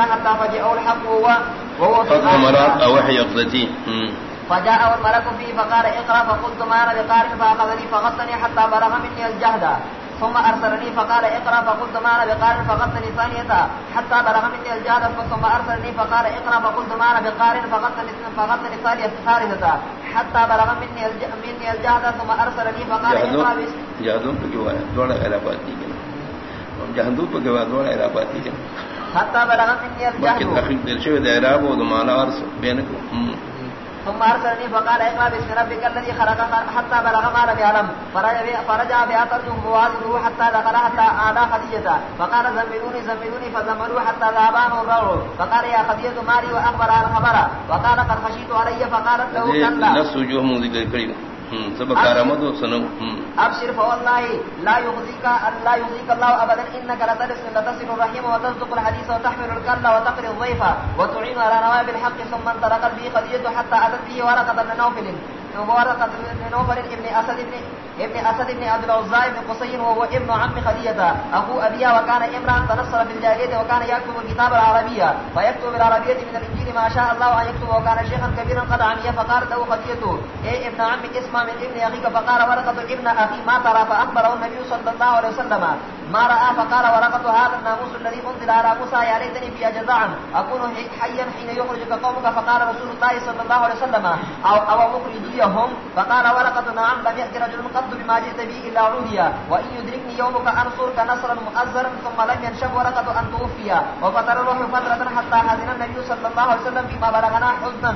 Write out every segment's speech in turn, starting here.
الدنيا حتى فجاءه الحق وهو وهو في غاية او وحي يقضتي فجاءه الملك فيه فقال اقرا فقلت ما انا بقارئ فاخذني فغطني حتى بلغ مني الجهد. ثم ارسلني فقال اقرا فقلت ما انا بقارئ فغطني ثانيه حتى بلغ مني الجهد. ثم ارسلني فقال اقرا فقلت ما انا بقارئ فغطني فغطني ثانيه ثالثه حتى بلغ مني مني الجهد. ثم ارسلني فقال پہ جو ہے دوڑا عراباتی کے جہدوں پہ ہے دوڑا عراباتی کے حتى بلغ مني باقی الجهد تحقیق دل و ثم ارسلني فقال اقرا باسم ربك الذي خلق حتى بلغ ما لم يعلم فرجع بأثرته حتى دخل حتى فقال زملوني زملوني فزملوا حتى الروع فقال يا خديجه مالي واخبر عن خبر وقال قد خشيت علي فقالت له كلا کری سب کرامت و اب صرف والله لا يخزيك الله يخزيك الله ابدا انك لا لتصل تصل الرحيم وتصدق الحديث وتحمل الكل وتقري الضيف وتعين على نوائب الحق ثم انطلقت به قضيه حتى اتت به ورقه النوفل نوفل ورقه بن نوفل ابن اسد ابن ابن اسد ابن عبد العزى بن قصي وهو ابن عم خديجه اخو ابيها وكان امرا تنصر في الجاهليه وكان يكتب الكتاب العربيه فيكتب بالعربيه من الانجيل ما شاء الله ان يكتب وكان شيخا كبيرا قد عمي فقالت له خديجه اي ابن عم اسمع من ابن اخيك فقال ورقه ابن اخي ما ترى؟ فاخبره النبي صلى الله عليه وسلم. ما راى فقال ورقه هذا الناموس الذي انزل على موسى، يا ليتني في جزعا اكون حيا حين يخرجك قومك، فقال رسول الله صلى الله عليه وسلم. او او مخرجيهم؟ فقال ورقه نعم، لم يأتي رجل قط بما جئت به الا عوديا وان يدركني يومك انصرك نصرا مؤزرا، ثم لم ينشب ورقه ان توفي. وفتر الروح فتره حتى حزن النبي صلى الله عليه وسلم فيما بلغنا حزنا.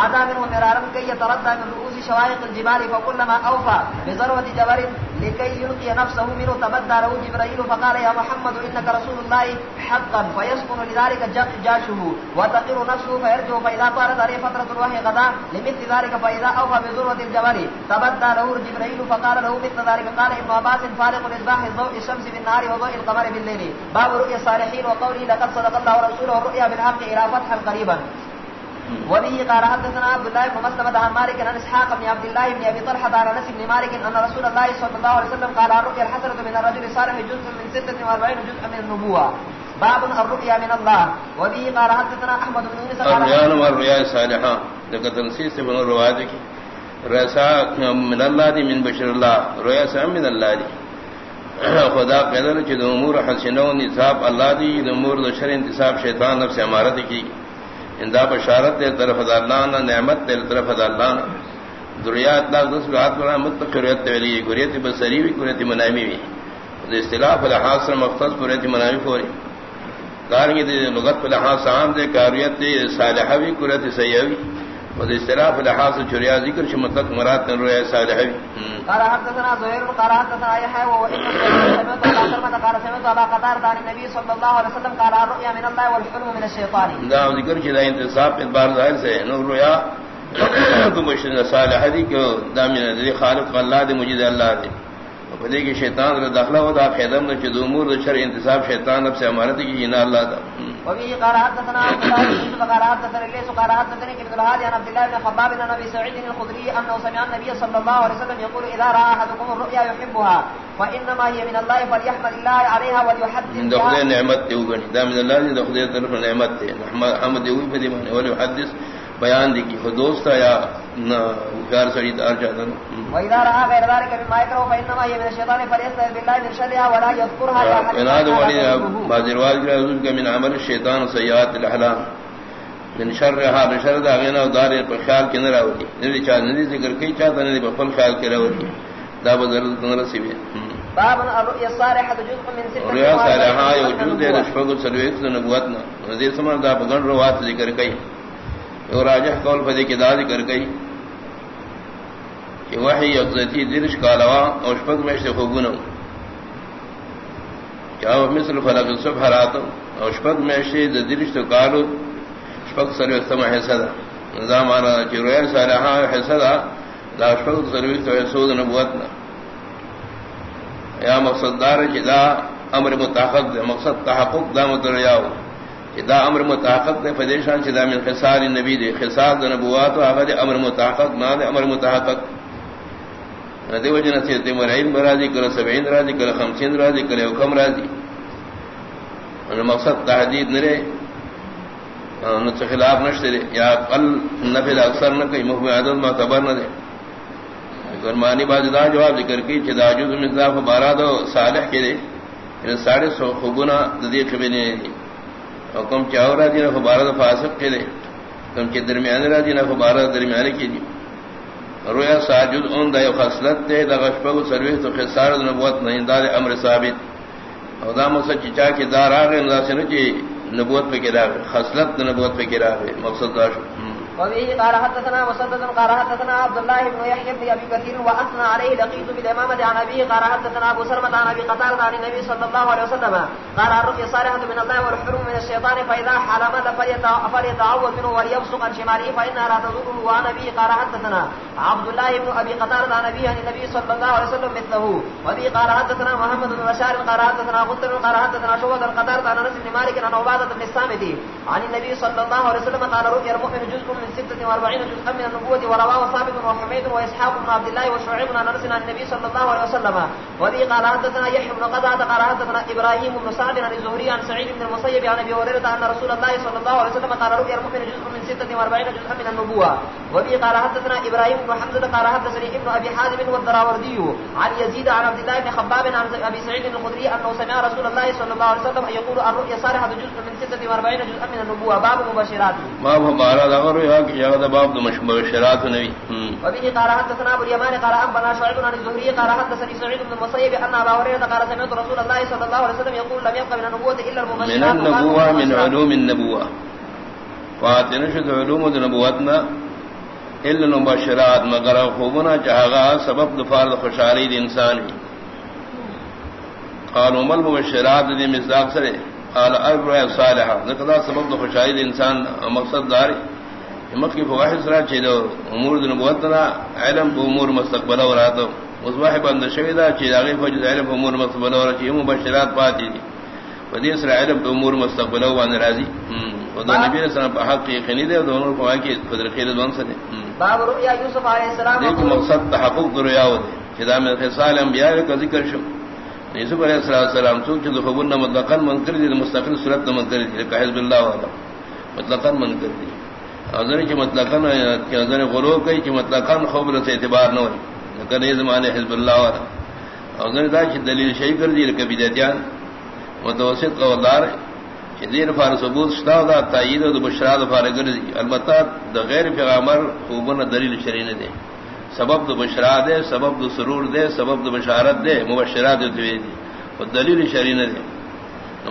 عدا منه مرارا كي يتردى من رؤوس شوائق الجبال فكلما اوفى بذروه جبل لكي يلقي نفسه منه تبدى له جبريل فقال يا محمد انك رسول الله حقا فيسكن لذلك جاشه وتقر نفسه فيرجع فاذا طارت عليه فتره الوحي غدا لمثل ذلك فاذا اوفى بذروه الجبل تبدى له جبريل فقال له مثل ذلك قال ابن عباس فارق الاصباح ضوء الشمس بالنهار وضوء القمر بالليل باب رؤيا الصالحين وقوله لقد صدق الله ورسوله الرؤيا بالحق الى فتحا قريبا وبه قال حدثنا عبد الله بن مسلمة عن مالك عن اسحاق بن عبد الله بن ابي طلحة عن انس بن مالك ان رسول الله صلى الله عليه وسلم قال الرؤيا الحسنة من الرجل الصالح جزء من 46 جزء من النبوة. باب الرؤيا من الله. وبه قال حدثنا احمد بن يونس قال الریان والریا صالحہ لکہ تنسیس سے بن روایت کی رسا من اللہ دی من بشر اللہ رویا سا من اللہ دی خدا قدر چھ دو امور حسنو نصاب اللہ دی دو امور دو شر، انتصاب، شیطان، نفس، امارت کی. اندا بشارت دے طرف دا اللہ نا، نعمت دے طرف دا اللہ نا۔ دریات لاغ دس رات بنا متقریت ویلی گریت بصری وی گریت منامی وی۔ دے اصطلاح لحاظ سے مختص گریت منامی فوری۔ دارنگی دے لغت پر لحاظ عام دے، کاریت صالحہ وی قرت سیوی وی۔ استراف لحاظ چریا ذکر چھ مطلق مراد تن رویا صالحوی قال حدثنا زهير قال حدثنا يحيى وهو ابن سمعت ابا سلمة قال سمعت ابا قتادة عن النبي صلى الله عليه وسلم قال الرؤيا من الله والحلم من الشيطان. دا ذکر چھ دا انتصاب اتبار ظاہر سے نو رویا تو مشن صالح دی کہ دا من دی خالق اللہ دی مجید اللہ دی۔ پدے کہ شیطان داخلہ ہو دا خیدم دا چھ دو امور شر انتصاب شیطان نفس امارت کی جنا اللہ دا۔ وبه قال حدثنا عبد الله بن يوسف، قال حدثنا الليث، قال حدثني ابن الهاد عن عبد الله بن خباب بن ابي سعيد الخدري انه سمع النبي صلى الله عليه وسلم يقول اذا راى احدكم الرؤيا يحبها فانما هي من الله فليحمد الله عليها وليحدث من دخل نعمت تے گنی دا من الله دخل طرف نعمت. تے حمد ہوئی پدی من ولی حدث بیان دی کی دوست یا نہ گار سڑی دار جاتا واذا راى غير ذلك مما يكره فانما هي من الشيطان فليستعذ بالله من شرها ولا يذكرها يا والی بعض روایت کے حضور کا من عمل الشیطان سیئات الاحلام من شر ہا شر دا غنا دار پر خیال کے نہ راوی نہیں چاہ نہیں ذکر کئی چاہتا نہیں پر فل خیال کے راوی دا بدر نہ رسیبے باب الرؤيا الصالحة جزء من صالحہ وأربعين یہ وجود ہے نبوة. رشفق سلویت نبوت نہ رضی سمر دا بغن روات ذکر کئی اور راجح قول فدی کی دا ذکر کئی کہ وحی یقضتی درش کالوا اور شفق میں سے خوبنو کیا وہ مثل فلق الصبح رات اور شفق میں سے درش تو کالو شفق سلویت سما حسدا نظام آنا کہ رویا صالحہ حسدا دا شفق سلویت تو حسود نبوت نہ یا مقصد دار کہ امر متحقق دے مقصد تحقق دا متریاو. کہ دا امر متحقق دے فدیشان چدا من خصال النبی دے خصال دا نبوات و آغا دے امر متحقق نا دے امر متحقق دے وجنہ سے تے مرعین برازی کل سبعین رازی، کل خمسین رازی، کل حکم رازی. ان مقصد تحدید نرے خلاف نشتے دے، یا قل نفل اکثر نہ کئی مخم عدد معتبر نہ دے. فرمانی باز دا جواب ذکر کی چھ دا جز مصداف بارہ دو صالح کے دے ان ساڑھے سو خوبنا ددی کبھی حکم چاہو را دینا جی؟ بارہ دو فاسق کے دے کم کے درمیان را دینا جی؟ بارہ درمیان کی دی رویا ساجد اون دا خصلت دے، دا غشبہ سرویس تو خسار نبوت نہیں دار امر ثابت۔ او دا مسا چچا کے دار آگے اندازہ سے جی نبوت پہ گرا خصلت نبوت پہ گرا مقصد داشت وبه قال حدثنا مسدد، قال حدثنا عبد الله بن يحيى بن ابي كثير واثنى عليه لقيت بالامامه عن ابي قال حدثنا ابو سلمة عن ابي قتادة عن النبي صلى الله عليه وسلم، قال الرقية صالحة من الله والحرم من الشيطان فاذا حلم فليتعوذ منه وليبصق عن شماله فانها لا تضره وعن ابي قال حدثنا عبد الله بن ابي قتادة عن ابي عن النبي صلى الله عليه وسلم مثله. وبه قال حدثنا محمد بن بشار، قال حدثنا غندر قال حدثنا شعبة القتادة عن انس بن مالك عن عبادة بن الصامت عن النبي صلى الله عليه وسلم، قال رؤيا المؤمن جزء من ستة واربعين جزءا من النبوة ورواه ثابت وحميد وإسحاق بن عبد الله وشعيب عن أنس عن النبي صلى الله عليه وسلم وذي قال حدثنا يحيى بن قزعة قال حدثنا إبراهيم بن سعد عن الزهري عن سعيد بن المسيب عن أبي هريرة أن رسول الله صلى الله عليه وسلم قال رؤيا المؤمن جزء من ستة واربعين جزءا من النبوة وذي قال حدثنا إبراهيم بن حمزة قال حدثني ابن أبي حازم والدراوردي عن يزيد عن عبد الله بن خباب عن أبي سعيد الخدري أنه سمع رسول الله صلى الله عليه وسلم يقول الرؤيا صالحة جزء من ستة واربعين جزءا من النبوة باب مبشرات ما دغر يا يا باب مبشرات نبي وبه قال حدثنا ابو اليمان قال انبنا شعيب عن الزهري قال حدثني سعيد بن المسيب ان ابا هريره قال سمعت رسول الله صلى الله عليه وسلم يقول لم يبق من النبوه الا المبشرات. من النبوه من علوم النبوه فاتنشد علوم النبوتنا الا المبشرات مگر خوبنا جہاغا سبب دفار خوشحالی دی انسان ہی قالوا مل مبشرات دی مصداق سرے؟ قال اربع صالحہ ذکر سبب خوشحالی دی انسان مقصد داری۔ مکی فواحد سرا چیدو امور دن بوتنا علم پا امور مستقبل و راتو مصباح بند شویدہ چید آغی فجد علم امور مستقبل راتو یہ مبشرات پاتی دی. ودی سرا علم پا امور مستقبل و وان رازی. ودو نبی اللہ پا حق یقینی دے ودو امور پا واقعی قدر خیر دوان سدے باب رؤیا یوسف علیہ السلام دیکھ مقصد تحقق رؤیا ودے چیدہ میں خیصال انبیاء کا ذکر شو. یوسف علیہ السلام چونک چیدو خبرنا مطلقا منکر دی مستقل صورت منکر دی لکہ حزب اللہ والا. مطلقا منکر دی. ازن کی مطلق ازن غرو کئی کہ مطلق خبر سے اعتبار نہ ہوئی کدے زمانے حزب اللہ والا ازن دا چھ دلیل شیء کر دی کبھی دیتیان متوسط قوالدار دیر فار ثبوت شتا دا، تائید و بشرا دا فار کر دی۔ البتہ دا غیر پیغامبر خوبن دلیل شرعی نہ دے۔ سبب دا بشرا دے، سبب دا سرور دے، سبب دا بشارت دے، مبشرات دے دی دلیل شرعی نہ دے۔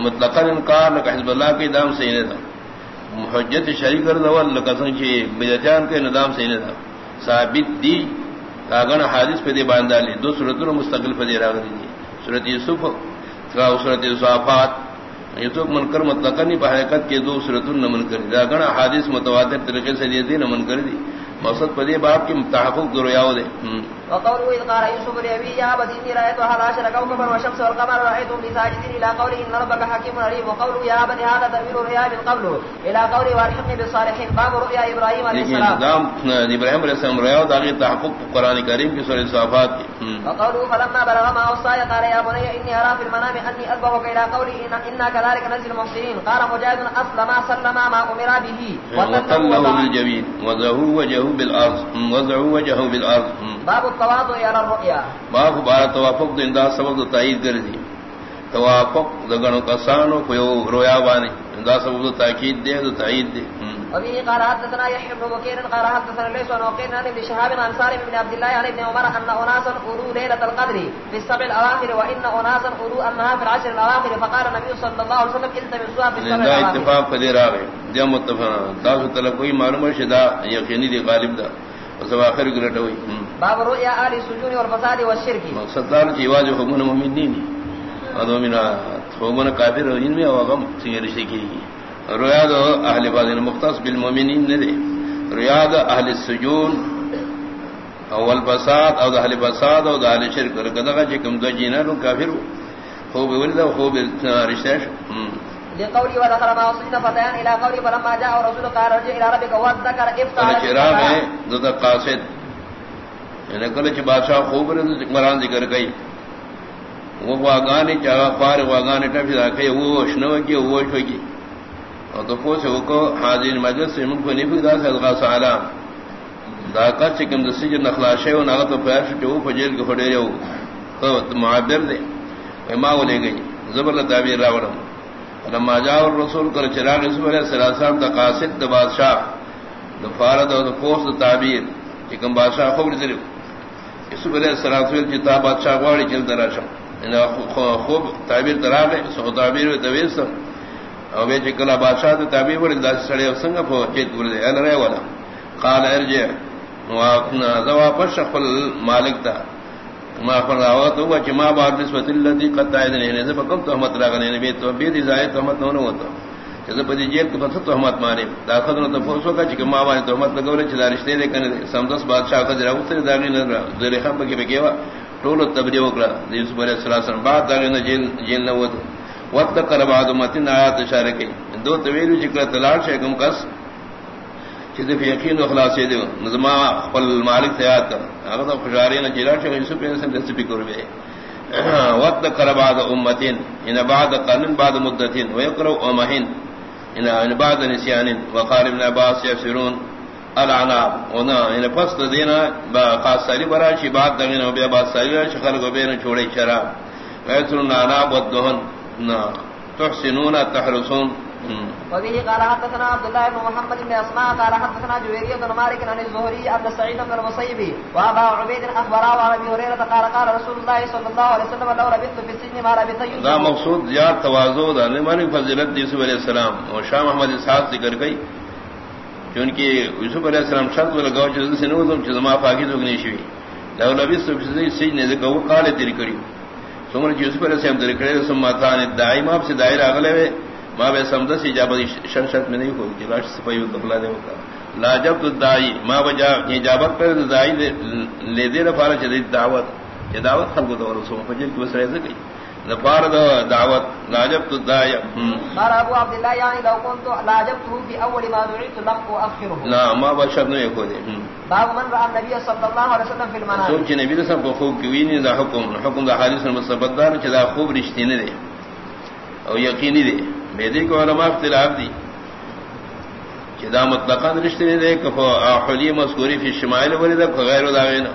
مطلقا انکار نہ حزب اللہ کی دام سے نہ تھا محجت شری کر دول لکسن چی بدتیان کے ندام سے ندا ثابت دی کاغن حادث پہ دے باندالی دو صورتوں مستقل پہ دے راغ دی صورت یوسف صورت صافات یوسف منکر مطلقا نہیں بحرکت کے دو صورتوں نہ من کر دی راغن حادث متواتر طریقے سے دی نہ من کر دی مقصد پہ پدی باپ کی تحقق درویاو دے وقوله إذ قال يوسف لأبي يا أبت إني رأيت هذا عشر كوكبا والشمس والقمر رأيتهم لي ساجدين إلى قوله إن ربك حكيم عليم وقوله يا أبت هذا تأويل الرؤيا من قبل إلى قوله وارحمني بالصالحين باب رؤيا إبراهيم عليه السلام. نظام إبراهيم عليه السلام رؤيا داغي تحقق القرآن الكريم في سورة الصافات وقوله فلما بلغ ما وصاي قال يا بني إني أرى في المنام أني أذبحك إلى قوله إن إنا كذلك نزل المحسنين. قال مجاهد أسلم سلم ما أمر به. وطله بالجبين وذهو وجهه بالأرض. وضعوا وجهه بالأرض. باب التواضع على الرؤيا باب بار توافق دین دا سبب تو تائید کر دی. توافق دگنو کسانو کوئی رویا بانی. دا سبب تو تاکید دے تو تائید دے. وبه قال حدثنا يحيى بن بكير قال حدثنا ليس عن وقيل عن ابن شهاب عن سالم بن عبد الله عن ابن عمر ان اناسا اروا ليله القدر في السبع الاواخر وان اناسا اروا انها في العشر الاواخر. فقال النبي صلى الله عليه وسلم التمسوها في السبع الاواخر. اتفاق قدر اگے جب متفق دا تو کوئی معلوم شدا یقینی دی غالب دا. سواخر گرٹ ہوئی باب رؤيا آل السجون والفساد والشرك. مقصد دار کی واجہ حکم مومن نہیں ادو مینا حکم کافر ان میں غم سیر شکی رؤیا دو اہل باذن مختص بالمؤمنین نے رؤیا دو اہل السجون اول فساد او اہل فساد او اہل شرک. کدا کہ دو جنہ کافر خوب ولد خوب رشتہ لقولي ودخل ما وصلنا فتيان الى قولي فلما جاء رسول قال رجع الى ربك وذكر افتح شراب ہے ذات قاصد یعنی کل چ بادشاہ خوب مران ذکر گئی وہ واغان چا فار واغان ٹھفی رکھے وہ شنو کی وہ شو کی اور تو پوچھو کو حاضر مجلس سے من کو نہیں دا سے الغا سالام دا کا چکم د سجن نخلاشه او نغت په پښ ته او فجر کې فډې یو تو معبر دے۔ ما ولې گئی۔ زبر تعبیر راوړم لما جاء الرسول کر چراغ رسول علیہ السلام دا قاصد، دا بادشاہ۔ دا فارد او دا فوس دا تعبیر۔ چکم بادشاہ خوب رسول رسول علیہ السلام کی تا بادشاہ غواړي چل دراشم یعنی خوب تعبیر دراغه سو تعبیر دویسم او به چکلا بادشاہ ته تعبیر ور انداز سړی څنګه په چیت ورده ال رہے ولا. قال ارجع. واقنا ذوا فشخل مالک دا ما فراوت هو چې ما بعد نسبت الذي قد تعين نه نه فقط تهمت راغنه یعنی نه به تو به دي زائد تهمت نه وته چې جیب کې په تهمت ماري دا خدای ته فوسو کا چې ما باندې تهمت لګول چې دا رښتې ده کنه سمدس بادشاہ کا جراوته دا نه نه زره خم کې به کېوا ټول تبلیغ یوسف علیہ السلام بعد دا نه جیل جیل نه وته وقت کر بعد متن آیات اشارہ کی۔ دو طویل ذکر جی تلاش ہے کم کس۔ چیز فی یقین و خلاص دے۔ نظما خپل مالک تیاد کر اگر تو خوشاری نہ جلا چھ یوسف نے سن دس بھی کرو وقت کر بعد امتین ان بعد قرن بعد مدتین و یقرا امہن۔ ان بعد نسيان. وقال ابن عباس يفسرون العناب. ونا ان فصل دینا خاص سری برا شی بعد دغنا و بیا بعد سری شخل کو بین چھوڑے شراب ویسرون عناب ودہن تحسنون، تحرسون. وبه قال حدثنا عبد الله بن محمد بن اسماء قال حدثنا جويرية بن مالك عن الزهري عبد سعيد بن المصيب وابا عبيد اخبر عن ابي هريره قال قال رسول الله صلى الله عليه وسلم لو لبثت في السجن ما لبثت يوسف دا مقصود زیاد تواضع دا. نمانی فضیلت یوسف علیہ السلام. اور شاہ محمد اسحاق ذکر گئی چونکہ یوسف علیہ السلام شرط لگاؤ چیز سے نو تم چیز ما پاکی تو نہیں شوی. لو لبثت في السجن ذکر وہ قال تیری کری. سمر یوسف علیہ السلام ذکر کرے سم ماتان دائم آپ سے دائر اگلے ماں بے سمدس اجابت شر شرط میں نہیں ہوگی لاش سپاہی دخلا دے ہوگا لاجب تو دائی ماں بجا اجابت پر دائی لے دے رفارا چدید دعوت۔ یہ دعوت خلق دور سو فجر کی وسرے سے گئی نفار دعوت لاجب تو دائی قال ابو عبد الله يعني لو كنت لاجبته في اول ما دعيت لم اؤخره لا ما بشر نہیں کو دے باب من راى النبي صلى الله عليه وسلم في المنام سوچ نبی رسول کو خوب کی دا حکم حکم دا حدیث مصبت دار چدا خوب رشتے نے دے او یقینی دے۔ بیدی کو علماء اختلاف دی. چدا مطلقاً رشتے نے دے کہ حلی مذکوری فی الشمائل ولد غیر داغینا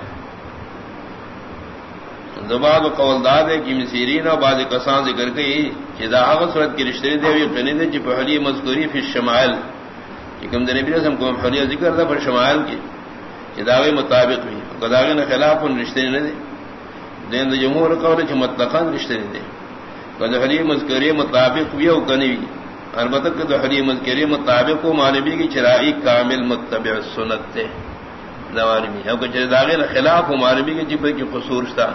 زباد و قول داد ہے کہ مسیرین اور بعض کسان ذکر گئی چدا آغا صورت کی رشتے دے ہوئی قنی دے چپ حلی مذکوری فی الشمائل کم دے نبی رسم کو حلی ذکر دا پر شمائل کی. چداوی مطابق بھی قداغی نے خلاف ان رشتے نے دے. دین دا جمہور قول چھ مطلقاً رشتے نے دے. قدحلی مذکری مطابق بھی ہو کنی البتہ کہ قدحلی مذکری مطابق ہو معلومی کی چرائی کامل متبع سنت تے دوارمی او کچھ داغی خلاف ہو معلومی کی جب کی قصور تھا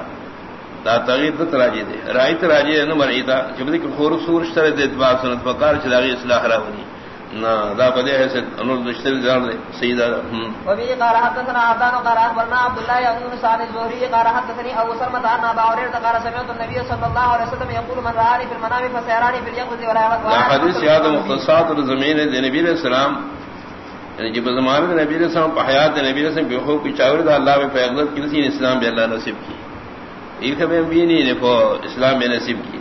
دا تغیر دت راجی دے رائی تراجی ہے نا مرئی تھا جب کی سورش شتا دے اتباع سنت فقار چرائی اصلاح رہا ہونی دا پدے ہے سے انور دشتر جان دے قال حدثنا عبدان قال اخبرنا عبد الله بن سعد الزهري قال حدثني ابو سلمة عن ابا هريرة قال سمعت النبي صلى الله عليه وسلم يقول من رآني في المنام فسيراني في اليقظة ولا حدیث یاد مختصات الزمین دے نبی علیہ السلام. یعنی جب زمان میں نبی علیہ السلام حیات نبی علیہ السلام کی چاور دا اللہ میں فیغلت کی نسی اسلام بے اللہ نصیب کی. میں بھی نہیں نے اسلام بے نصیب کی.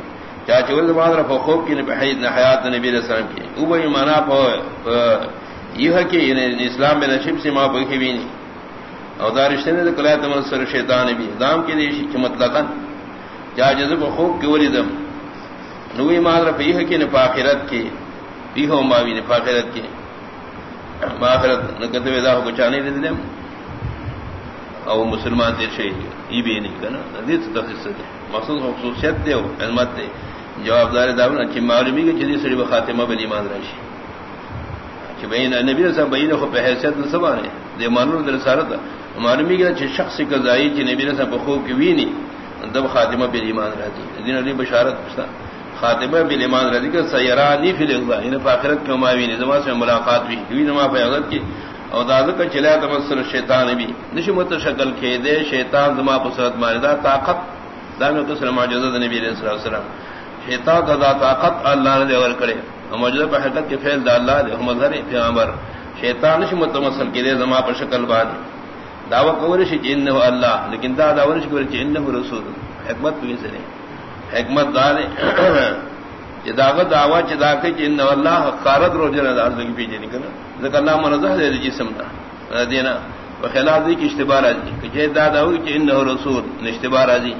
چا چول زمان رفو خوب کی حیات، نبی علیہ السلام کی. او بھئی مانا پو یہ کہ یعنی اسلام میں نصیب سے ماں بکی بھی نہیں. اور دارشتے نے کلیات منصر شیطان بھی. دام کی دیشی کی مطلقا. چا جذب خوب کی ولیدم نوی مان رفو یہ ہے کہ نفاقرت کی. بھی ہو ماوی نفاقرت کی. ماخرت نکتوی دا ہو کچانے دے دلیم او مسلمان دیر شہید. ای بھی نہیں کنا دیت تخصیص دے مخصوص خصوصیت دے علمت دے. جواب دار داون اچھی معلومی کہ جدی سڑی بخاتمہ بل ایمان راشی. کہ بین نبی رسول بین خو پہ حیثیت سبانے دے مانور در رسالت معلومی کہ چھ شخص کا زائی نبی رسول په خوب کی وینی، دب خاتمہ بل ایمان راضی دین علی بشارت پوچھتا خاتمہ بل ایمان راضی کہ سیرانی فی الاغذا یعنی ان فاخرت کے ماوین زما سے ملاقات بھی ہوئی نما پہ حضرت کی. اور داد کا چلا تمسر شیطان بھی. نشمت شکل کے دے شیطان زما پسرت ماردا طاقت دام کسر معجزہ نبی علیہ الصلوۃ والسلام. شیطان دا طاقت اللہ نے اور کرے معجزہ پر حقیقت کے فعل دا اللہ دے مظہر پیغمبر. شیطان نشمت مسل کے دے زما پر شکل بعد دعوی کورش جن ہو اللہ لیکن دا دعوی کورش جن ہو رسول. حکمت بھی سے حکمت دار داغت دعوا چدا کے ان اللہ خارت رو جنا دار لگی پیجے نکلا ذکر اللہ منزہ دے جسم نہ دینا خلاف دی کی اشتبار راضی کہ جے دادا ہوئی کہ انه رسول اشتبار راضی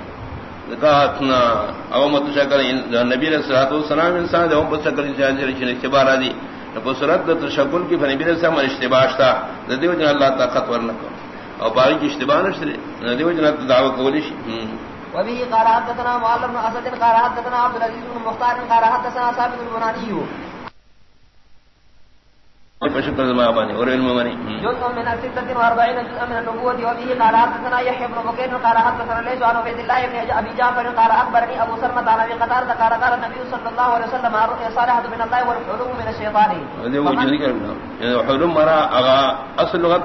ذکاتنا او مت شکل نبی علیہ الصلوۃ والسلام انسان دے، او مت شکل انسان اشتبار راضی نو صورت تشکل کی نبی علیہ السلام اشتباش تھا دیو جن اللہ طاقت ورنہ او باقی کی اشتباہ نشتے دیو جن دعوی کولی شی. وبه قال حدثنا معلم بن اسد، قال حدثنا عبد العزيز بن مختار، قال حدثنا ثابت البناني فشكر زما بني اور علم جزء من الستة واربعين جزء من النبوة وبه قال حدثنا يحيى بن بكير قال حدثنا ليس عن عبد الله بن ابي جعفر قال اخبرني ابو سلمة عن ابي قتادة قال قال النبي صلى الله عليه وسلم الرؤيا صالحة من الله والحلم من الشيطان حلم مرا اغا اصل لغت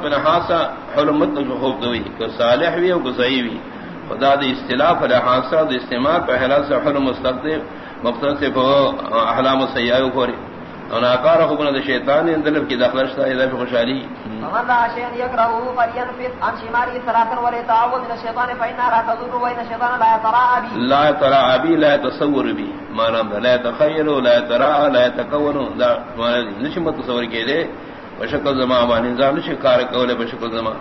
حلم خوف دوي کہ صالح بھی صحیح بھی۔ خدا دے دے استعمال پہلا سے حلم احلام کو انا کار کو بنا شیطان اندر کی داخل شتا ہے ذات خوشحالی. فمن لا شيء يكرهه فلينفث عن شماله ثلاثا ولا يتعوذ من الشيطان فإنها لا تضر وإن الشيطان لا يتراءى به لا يتراءى به لا يتصور به ما لا يتخيل لا يتراءى لا يتكون لا نشمت تصور کے لیے بشکل زما بانی نظام شکار قول بشکل زما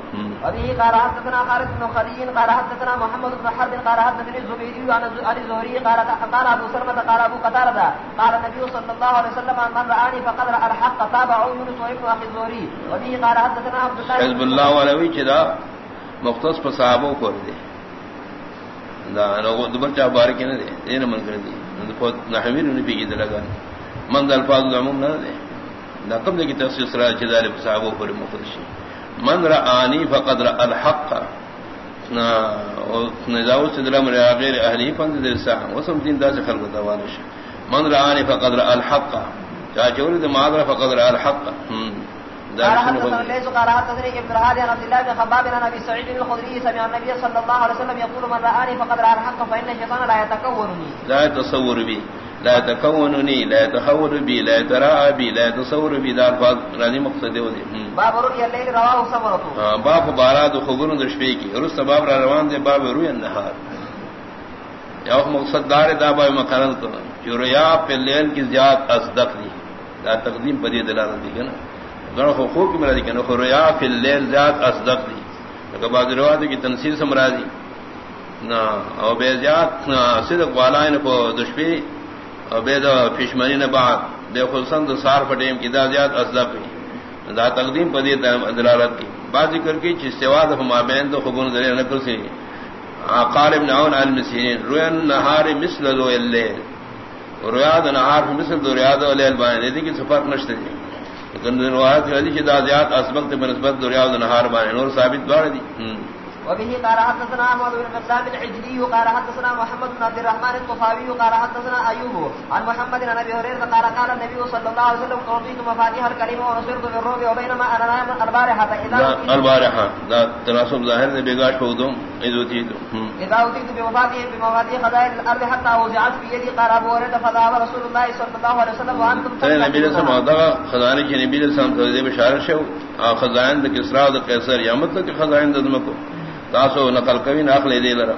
ابھی قال حدثنا خالد بن خليل قال حدثنا محمد بن حرب قال حدثني الزبيري عن علي الزهري قال قال ابو سلمة قال ابو قتادة قال النبي صلى الله عليه وسلم من رآني فقد رأى الحق تابع يونس وابن اخي الزهري وبه قال حدثنا عبد الله حزب الله ولوي چدا مختص پر صحابوں کو دے. دا نو دبر چا بارک نہ دے دین من کر دی نہ حمیر نے بھی لگا من الفاظ عموم نہ دے دے کی تفسیر سرا چدار صحابوں پر مفدشی من رآنی فقد رأى الحق. نزاو صدر من غیر اہلی فند در سا وسم دین دا سے خلق دوالش. من رآنی فقد رأى الحق. چاچے ورد مادر فقد رأى الحق. قال حدثنا ليس قال حدثني ابن هادي عن عبد الله بن خباب عن ابي سعيد الخدري سمع النبي صلى الله عليه وسلم يقول من رآني فقد رأى الحق فإن الشيطان لا يتكونني لا يتصور بي. لا تكونني لا يتحول بي لا يتراءى بي لا يتصور بي دار بعض راضي مقصد دے۔ باب رؤيا الليل رواه سمرته باب بارات خبر دشبی کی۔ رست باب را روان دے باب رؤيا النهار یا مقصد دار دا باب مقرن تو جو رؤيا پہ لیل کی زیاد اصدق دی۔ دا تقدیم بدی دلالت دی نا۔ گن حقوق کی مرادی کنا فی اللیل زیاد اصدق دی۔ کہ بعض روایت کی تنسیر سے مرادی نا او بے زیاد صدق والائن کو دشبی بے دا فشمنی نے بعد بے خلصن دو سار پٹیم کی دا زیاد ازدق کی دا تقدیم پدی دلالت کی۔ بعد ذکر کی چی استواد فما بین دو خبون دلیل نکل سی قال ابن عون عن المسیرین رویا نهار مثل دو اللیل رویا دا نهار مثل دو، رویا دو اللیل بانے دیدی کی سفر نشتے دی لیکن روایت کی چی دا زیاد اسبقت بنسبت دو، رویا دا نهار بانے نور ثابت بار دی۔ وبه قال حدثنا احمد بن قدام العجلي وقال حدثنا محمد بن عبد الرحمن الطفاوي وقال حدثنا ايوب عن محمد بن ابي هريره قال قال النبي صلى الله عليه وسلم اعطيت مفاتيح الكلمه ونصرت بالروب وبينما انا نائم البارحه اذا البارحه لا تناسب ظاهر نے بگاش ہو دو اذوتی تو اذا اوتيت بمفاتيح بمفاتيح خزائن الارض حتى وزعت في يدي قال ابو هريره فذهب رسول الله صلى الله عليه وسلم وانتم نبی علیہ السلام خزانہ کی نبی علیہ السلام کو بشارت شو. خزائن کسرا و قیصر یا مطلب خزائن دمکو. تاسو نقل کوي نقل دې لره.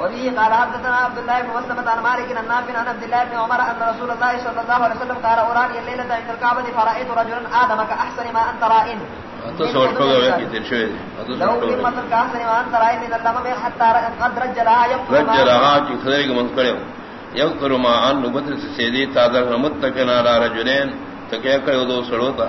وفي قال حدثنا عبد الله بن مسلمة عن مالك عن نافع عن عبد الله بن عمر أن رسول الله صلى الله عليه وسلم قال أراني الليلة عند الكعبة فرأيت رجلا آدم كأحسن ما أنت رائن تصور كذا ويا كتير شوي لو قمة كأحسن ما أنت رائن من اللمم حتى قد رجلها يقتل رجلها كي خذرك من قريب يقتل ما أن نبت سيدي تادر متكنا على رجلين. تكيك يدو سلوتا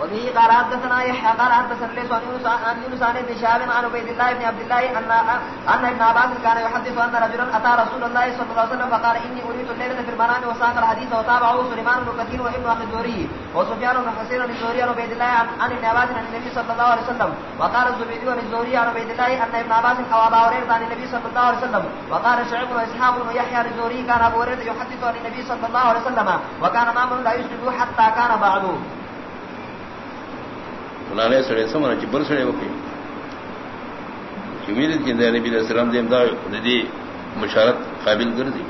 وبه قال حدثنا يحيى قال حدثنا ليس عن يونس عن ابن شهاب عن عبيد الله بن عبد الله ان ان ابن عباس كان يحدث ان رجلا اتى رسول الله صلى الله عليه وسلم فقال اني اريد الليله في المنام وساق الحديث وتابعه سليمان بن كثير وابن اخي الزهري وسفيان بن حسين بن الزهري عن عبيد الله عن ابن عباس عن النبي صلى الله عليه وسلم وقال الزبيدي عن الزهري عن عبيد الله ان ابن عباس او ابا هريره عن النبي صلى الله عليه وسلم وقال شعيب واسحاق بن يحيى الزهري كان ابو هريره يحدث عن النبي صلى الله عليه وسلم وكان مامن لا يسجد حتى كان بعده فلانے سڑے سمنا چ بر سڑے وکی۔ امید کی نبی علیہ السلام دے امداد دی مشارت قابل کر دی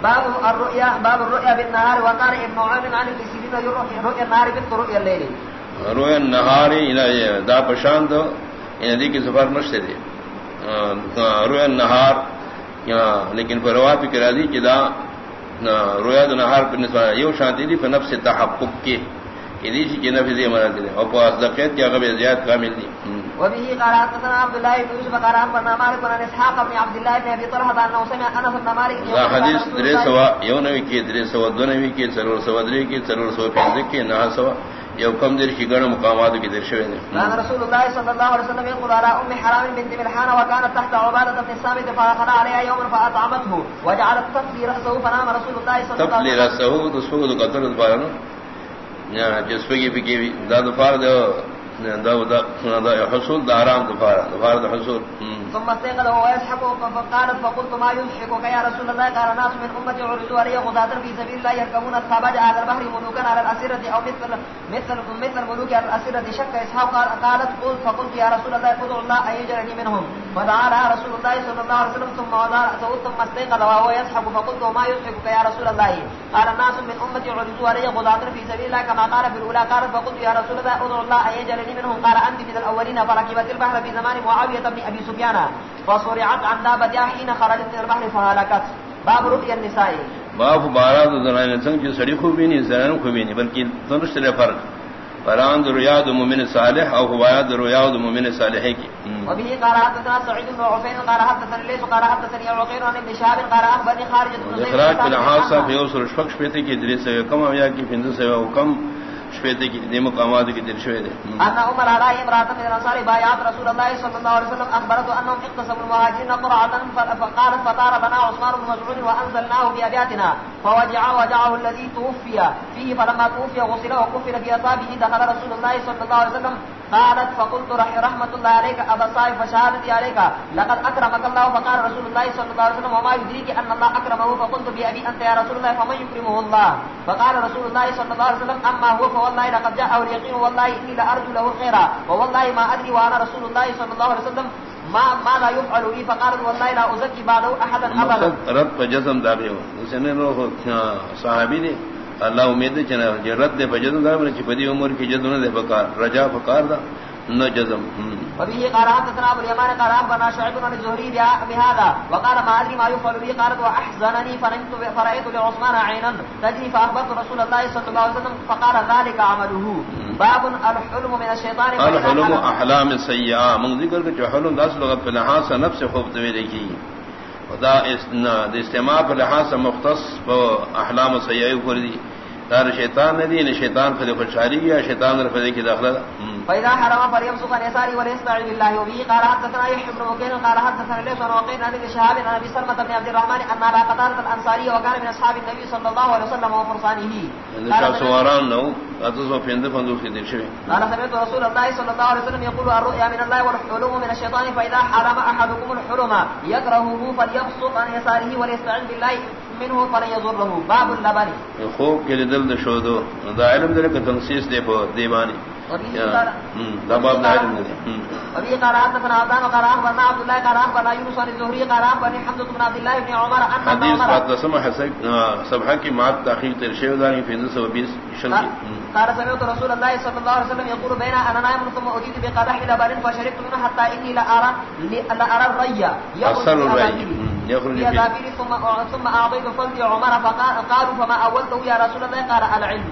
باب الرؤيا باب الرؤيا بالنهار وقال ابن عامر عن المسيرين رؤيا النهار مثل رؤيا الليل روئے النهار الى دا پشان دو ان دی کی سفر نشتے دے۔ روئے النهار لیکن پر روات کرا دی کہ دا نہار پر نسبت یو شانتی دی پر نفس تحقق کی۔ یہ دی نفس دی مراد دی اور کو اصدقیت کی اغب زیاد کامل دی وبه قال حدثنا عبد الله بن يوسف قال عن مالك بن اسحاق بن عبد الله بن ابي طلحه انه سمع انس بن مالك ذا حديث دري سوا يونوي كي دري سوا دونوي كي سرور سوا دري كي سرور سوا پنځه کې نه سوا. یو کم در کی گن مقامات کی در شوی نے قال رسول الله صلى الله عليه وسلم يقول على ام حرام بنت ملحان وكانت تحت عباده بن الصامت فاخذ عليها يوم فاطعمته وجعلت تفلي راسه فنام رسول الله صلى الله عليه وسلم. تفلي راسه دسو قدر بارنو یا جس پہ کی بھی داد فار دو حصول دا حرام دفار دفار دا حصول۔ ثم استيقظ وهو يسحق فقالت فقلت ما يضحكك يا رسول الله؟ قال ناس من امتي عرضوا علي غداة في سبيل الله يركبون الخباج على البحر ملوكا على الاسرة او مثل مثل مثل ملوك على الاسرة شك اسحاق قالت قلت فقلت يا رسول الله، ادعو الله ان يجرني منهم. فدعا رسول الله صلى الله عليه وسلم ثم وضع ثم استيقظ وهو يسحق فقلت وما يضحكك يا رسول الله؟ قال ناس من امتي عرضوا علي غداة في سبيل الله كما قال في الاولى قالت فقلت يا رسول الله ادعو الله ان يجرني منهم؟ قال أنت من الأولين فركبت البحر في زمان معاوية بن أبي سفيان فصرعت عن دابتها حين خرجت من البحر فهلكت. باب رؤيا النساء. باب بارات زنان سنگ جو سڑی خوبی نہیں زنان خوبی نہیں بلکہ دونوں فرق فران رؤيا المؤمن الصالح او هوايات رؤيا المؤمن الصالح کی. وبه قال حدثنا سعيد بن عفين قال حدثنا ليس قال حدثني عقيل عن ابن شهاب قال اخبرني خارج بن زيد اخراج شفق شپتے کی دریس سے کم یا کی فند سے کم شفیتے کی دی مقامات کی دل شوید انا عمر علی امرات من الانصار بایات رسول اللہ صلی اللہ علیہ وسلم اخبرت انهم اقتصبوا المهاجرين قرعه فقال فطار بنا عثمان بن مسعود وانزلناه في ابياتنا فوجع وجعه الذي توفي فيه، فلما توفي غسل وكفر في اصابه دخل رسول الله صلی اللہ علیہ وسلم قالت فقلت رح رحمة الله عليك، أبا صائف فشهادتي عليك، لقد أكرمك الله، فقال رسول الله صلى الله عليه وسلم، وما يدريك أن الله أكرمه، فقلت بأبي أنت يا رسول الله، فمن يكرمه الله؟ فقال رسول الله صلى الله عليه وسلم، أما هو فوالله لقد جاءه اليقين، والله إني لأرجو له خيرا، ووالله ما أدري وأنا رسول الله صلى الله عليه وسلم، ما ما لا يفعل لي فقال والله لا أزكي بعده أحدا أبدا. رب جزم دابه وسنن روح صحابي دي اللہ امید چنا رد دے بجد دا چ پدی عمر کی جدن دے بکار رجا فقار دا نہ جزم۔ وبه قال حدثنا ابو اليمان قال بنا شعيب بن الزهري بهذا وقال ما ادري ما يفعل بي قالت واحزنني فنمت فرأيت لعثمان عينا تجري فاخبرت رسول الله صلى الله عليه وسلم فقال ذلك عمله۔ باب الحلم من الشيطان الحلم احلام السيئه من ذکر کہ جو حلم داس لغت پہ لحاظ نفس خوف دوی دیکھی خدا استعمال پہ لحاظ مختص احلام السيئه کر دی۔ دار شیطان نے دی شیطان فدی خوشحالی یا شیطان نے فدی کی داخلہ فإذا حرم فليمسك عن يساره وليستعذ بالله وبه قال حدثنا يحيى بن وكيل قال حدثنا ليس بن وقيل عن شهاب عن ابي سلمة بن عبد الرحمن ان ابا قتادة الانصاري وكان من اصحاب النبي صلى الله عليه وسلم وفرسانه قال سواران نو اتزو فيند فندو في دلشوي قال سمعت رسول الله صلى الله عليه وسلم يقول الرؤيا من الله والحلم من الشيطان فإذا حرم احدكم الحلم يكرهه فليبصق عن يساره وليستعذ بالله منه فلن يضره. باب اللبن خوب کے دل دشو دو. دا علم دے کہ تنسیس دے پو دیوانی. دباب علم دے. ابي قرات بن عبدان وقرات بن عبد الله قرات بن يونس بن الزهري قرات بن حمد بن عبد الله بن عمر ان حديث قد سمع حسن صبح کی مات تاخیر ترشیو دانی فی 120 شل قال سمعت رسول الله صلى الله عليه وسلم يقول بين انا نائم ثم اجيت بقدح الى بار فشربت منه حتى اني لا ارى لا ارى الري يخرج يخرج ثم ثم اعطيت فضل عمر فقالوا فما اولته يا رسول الله؟ قال العلم.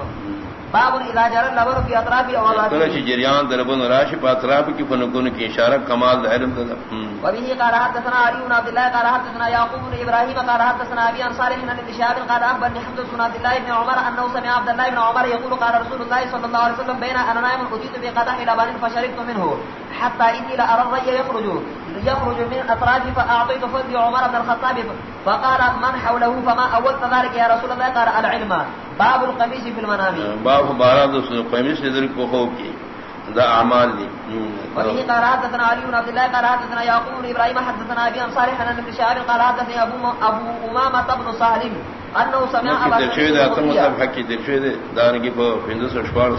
باب اذا جرى اللبن في اطراف او اطراف جریان دربن راش اطراف کی فنکون کی اشارہ کمال علم دل وبه قال حدثنا علي بن عبد الله قال حدثنا يعقوب بن ابراهيم قال حدثنا ابي انصار بن ابي شهاب قال اخبرني حمد بن عبد الله بن عمر انه سمع عبد الله بن عمر يقول قال رسول الله صلى الله عليه وسلم بين انا نائم اتيت بقدح لبن فشربت منه. حتى اني لا ارى الري يخرج. يخرج من اطراف فاعطيت فضل عمر بن الخطاب. فقال من حوله؟ فما اولت ذلك يا رسول الله؟ قال العلم. باب القميص في المنام. باب بارا دوست قمیص ادھر کو خوب کی دا اعمال دی. وفي قال حدثنا علي بن عبد الله قال حدثنا يعقوب بن ابراهيم حدثنا ابي انصار عن ابن شهاب قال حدثني ابو ابو امامه بن سهل انه سمع ابا دل شوی دا تم مطلب حق کی دل شوی دان کی کو 500 شوار